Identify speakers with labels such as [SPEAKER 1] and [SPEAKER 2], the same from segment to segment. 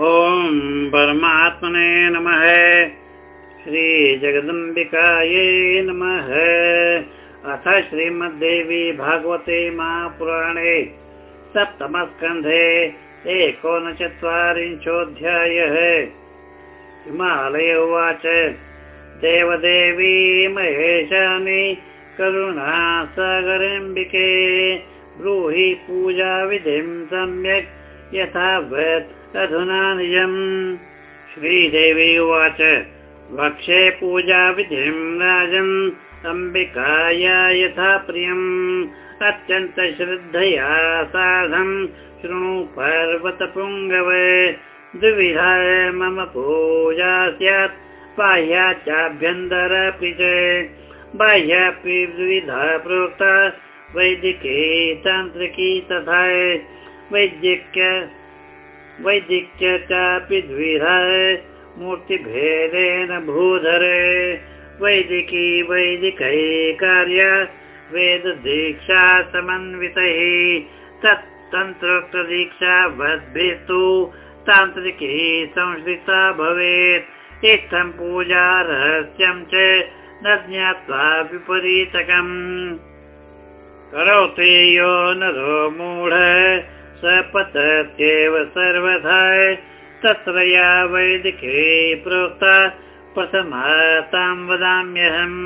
[SPEAKER 1] ॐ परमात्मने नमः। श्रीजगदम्बिकायै नमः। अथ श्रीमद्देवी भागवते महापुराणे सप्तमस्कन्धे एकोनचत्वारिंशोऽध्यायः। हिमालय उवाच देवदेवी महेशानि करुणासागरम्बिके ब्रूहि पूजाविधिं सम्यक् यथावत् अधुना निजम्। श्रीदेवी उवाच वक्षे पूजाविधिं राजन् अम्बिकाया यथा प्रियम्। अत्यन्तश्रद्धया साधं शृणु पर्वतपुङ्गव। द्विविधा मम पूजा स्यात् बाह्या चाभ्यन्तरपि च। बाह्यापि द्विविधा प्रोक्ता वैदिकी तान्त्रिकी तथा मूर्तिभेदेन भूधरे। वैदिकी वैदिकै कार्य वेददीक्षा समन्वितैः। तत्तन्त्रोक्तदीक्षा वद्भिस्तु तान्त्रिकी संश्रिता भवेत्। इत्थं पूजा रहस्यं च न ज्ञात्वा विपरीतकम्। करोति यो नरो मूढ स पतत्येव सर्वथा तत्र या वैदिके प्रोक्ता प्रथमा तां वदाम्यहम्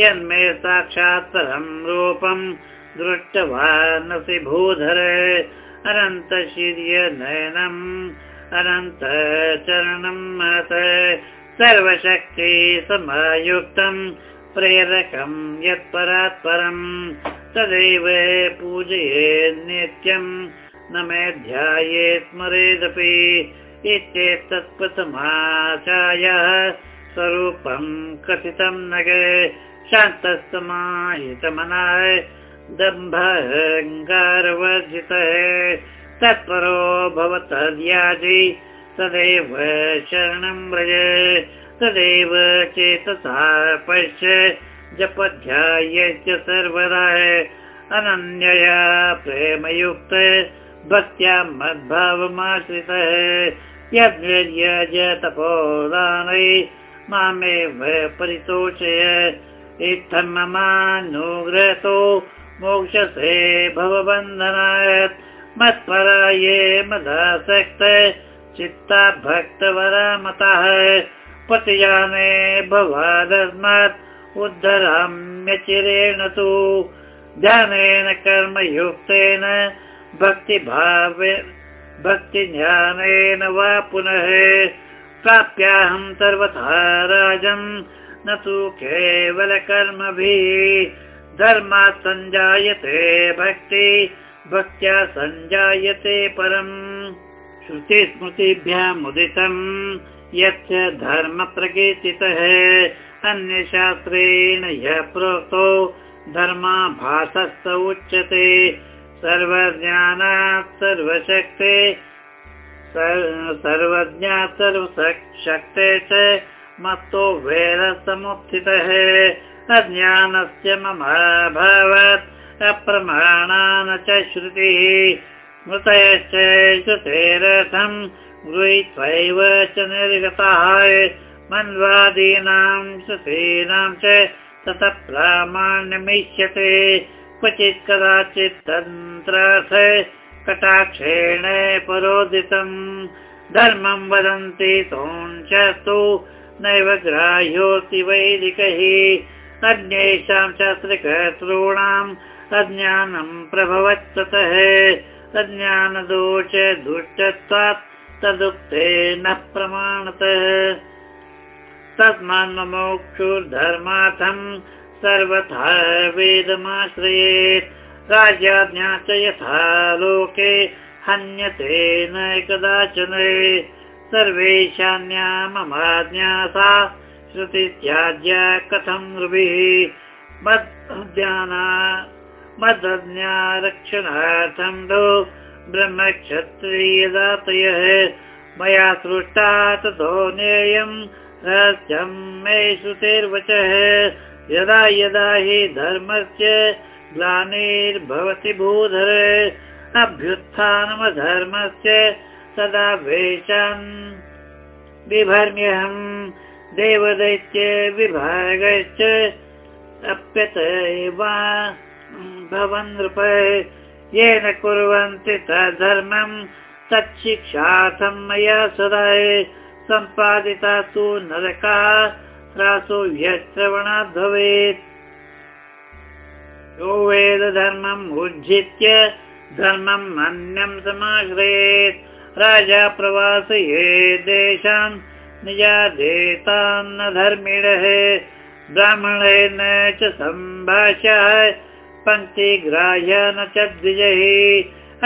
[SPEAKER 1] यन्मे साक्षात् परं रूपं दृष्टवानसि भूधर अनन्तशिर्यनयनम् अनन्तचरणं सर्वशक्ति समायुक्तं प्रेरकं यत्परात् परम् तदेव पूजये नित्यम् न मे ध्याये स्मरेदपि इत्येतत्प्रथमाचार्यः स्वरूपं कथितं नग शान्तस्तमाहितमनाय दम्भङ्गारवर्जितः तत्परो भवतद्याजि तदेव शरणं व्रज तदेव चेतसा पश्य जपध्यायस्य सर्वदा अनन्यया प्रेमयुक्त भक्त्या मद्भावमाश्रितः यद्यज तपोदानै मामेव परितोषय। इत्थं ममानुग्रतो मोक्षसे भवबन्धनाय मत्पराये मदासक्त चित्ता भक्तवरामतः। पतिजाने भवादस्मात् उद्धराम्यचिरेण तु। ध्यानेन कर्मयुक्तेन भक्तिभावे भक्तिज्ञानेन वा पुनः प्राप्याहं सर्वथा राजन् न तु केवलकर्मभिः धर्मात् सञ्जायते भक्ति भक्त्या सञ्जायते परम्। श्रुतिस्मृतिभ्यामुदितम् यच्च धर्मप्रकीर्तितः। अन्यशास्त्रेण ह्यः प्रोक्तो धर्माभासस्त उच्यते सर्वज्ञात् सर्वशक्ते च मत्तो वेदसमुत्थितः अज्ञानस्य मम भवत् अप्रमाणा न च श्रुतिः। स्मृतयश्च श्रुतेरथं गृहीत्वैव च निर्गताः। मन्वादीनां श्रुतीनां च ततः प्रामाण्यमिष्यते क्वचित् कदाचित् तन्त्रार्थ कटाक्षेण परोदितम्। धर्मं वदन्ति तोञ्चस्तु नैव ग्राह्योऽस्ति वैदिकैः। अन्येषां शास्त्रकर्तॄणाम् अज्ञानं प्रभवत्ततः अज्ञानदोष दुष्टत्वात् तदुक्ते न प्रमाणतः। तस्मान्मोक्षुर्धर्मार्थम् सर्वथा वेदमाश्रयेत् राज्याज्ञा च यथा लोके हन्यते न कदाचन सर्वेशान्या ममाज्ञा सा श्रुतित्याज्या कथं नृभिः मद्ज्ञाना मदज्ञारक्षणार्थं दो ब्रह्मक्षत्रियदातयः मया सृष्टा ततो नेयम् रहस्यं मे श्रुतेर्वचः यदा यदा हि धर्मस्य ग्लानिर्भवति भूधर अभ्युत्थानमधर्मस्य तदा वेशान् बिभर्म्यहम् देवदैत्य विभागश्च अप्यत वा भवन् नृप। येन कुर्वन्ति तद्धर्मम् तच्छिक्षार्थम् मया सदा सम्पादिता तु नरका ह्रासो यश्रवणाद् भवेत्। यो वेदधर्मम् उज्झित्य धर्मम् अन्यम् समाश्रयेत् राजा प्रवासये देशान् निजादेतान्न धर्मिणः। ब्राह्मणेन च सम्भाष्य पङ्क्तिग्राह्य न च द्विजैः।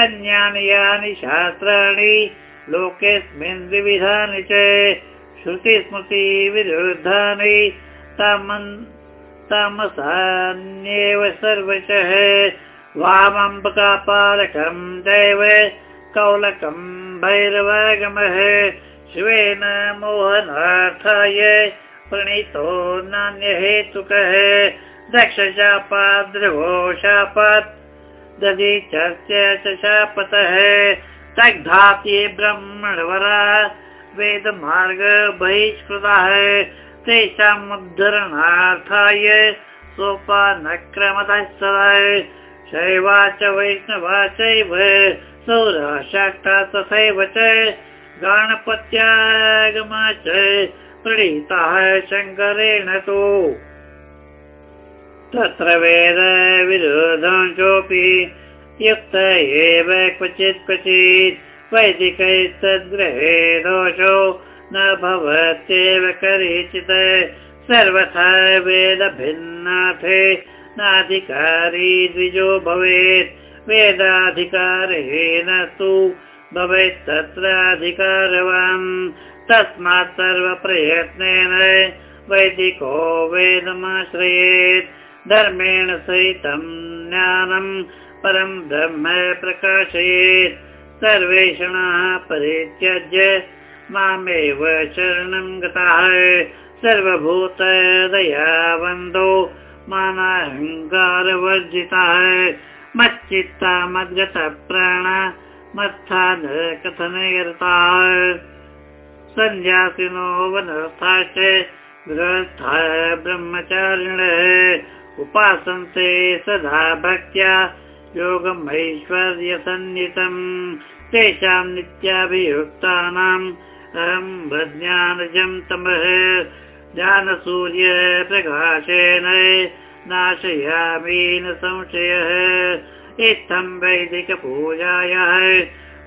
[SPEAKER 1] अन्यानि यानि शास्त्राणि लोकेऽस्मिन् विविधानि च श्रुतिस्मृति विरुद्धानि तामन् तामसान्येव सर्वशः। वामम्बकापालकम् दैव कौलकम् शिवेन मोहनार्थाय प्रणीतो नान्यहेतुकः। दक्षशापाद्रवो शापात् दधिचस्य च शापतः। तग्धाति ब्रह्मणवरा वेदमार्ग बहिष्कृतः तेषाम् उद्धरणार्थाय सोपानक्रमतः सदा। शैवा च वैष्णवा चैव सौराशाक्ता तथैव च। गणपत्यागमा च प्रणीताः शङ्करेण तु। तत्र वेद युक्त एव क्वचित् क्वचित् वैदिकैस्तद्ग्रहे दोषो न भवत्येव करिचित्। सर्वथा वेदभिन्नाथे नाधिकारी द्विजो भवेत्। वेदाधिकारेण तु भवेत् तत्र अधिकारवान् तस्मात् सर्वप्रयत्नेन वैदिको वेदमाश्रयेत्। धर्मेण सहितं ज्ञानं परं ब्रह्म प्रकाशयेत् सर्वेषणाः परित्यज्य मामेव शरणं गताः। सर्वभूतदयावन्दो मानाहङ्कारवर्जिताः। मच्चित्ता मद्गत प्राण मत्था न कथनयरताः। सन्न्यासिनो वनस्थाश्च ब्रह्मचारिणः। उपासन्ते सदा भक्त्या योगमैश्वर्यसन्नितम् तेषां नित्याभियुक्तानाम् अहं ज्ञानजं तमः। ज्ञानसूर्य प्रकाशेन नाशयामि न संशयः। इत्थं वैदिकपूजायाः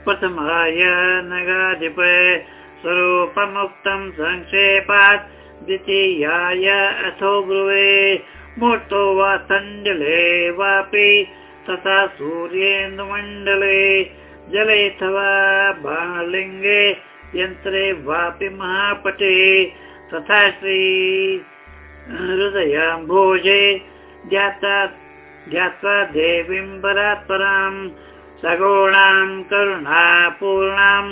[SPEAKER 1] प्रथमाय नगाधिप स्वरूपमुक्तं संक्षेपात् द्वितीयाय अथो ब्रुवे मूर्तो वा तण्डले वापि तथा सूर्येन्दुमण्डले जलेऽथवा बाणलिङ्गे यन्त्रे वापि महापटे तथा श्री हृदयाम्भोजे ध्यात्वा देवीं परात्परां सगुणां करुणापूर्णां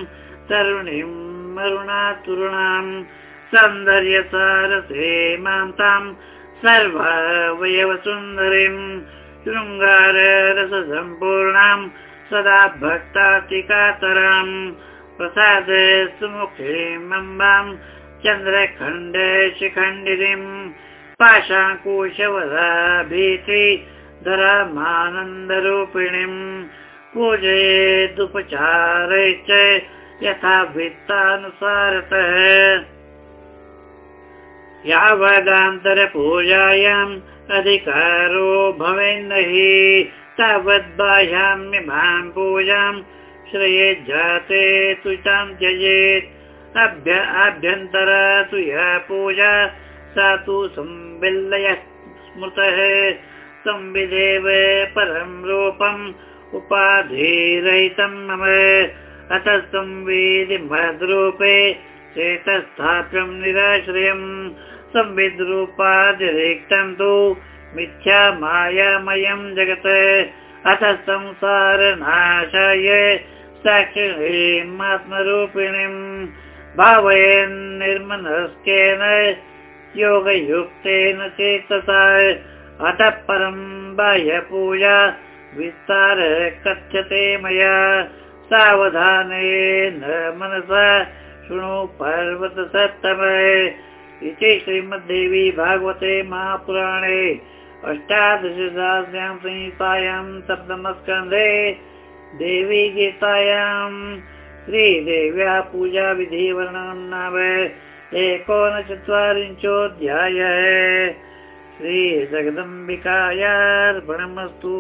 [SPEAKER 1] तरुणीं मरुणातुरुणां सौन्दर्यसारसे मां तां सर्वावयवसुन्दरीं शृङ्गाररससम्पूर्णां सदा भक्तातिकातराम् प्रसाद सुमुखीमम्बां चन्द्रखण्ड शिखण्डिनीम् पाशाङ्कुशवदा भीति धरामानन्दरूपिणीम् पूजयेदुपचारैश्च यथा वित्तानुसारतः यावदान्तरपूजायाम् अधिकारो भवेन्न हि तावद्बाह्याम्यमां पूजां श्रये जाते तुषां त्यजेत्। आभ्यन्तर तु या पूजा सा तु संविल्लय स्मृतः। संविदेव परं रूपम् उपाधिरहितं मम। अतः संविधि महद्रूपे चेतस्थाप्यं निराश्रयम् संविद्रूपातिरिक्तं तु मिथ्या मायामयं जगत्। अथ संसारनाशाय साक्षिणीमात्मरूपिणीम् भावयन् निर्मनस्केन योगयुक्तेन चेतसा। अतः परं बाह्यपूजा विस्तार कथ्यते मया। सावधाने न मनसा शृणु पर्वत सप्तमे इति श्रीमद्देवी भागवते महापुराणे अष्टादशसहस्र्यां संहितायां सप्तमस्कन्धे देवी गीतायां श्रीदेव्या पूजा विधिवर्णनं नाम एकोनचत्वारिंशोऽध्याय श्रीजगदम्बिकायार्पणमस्तु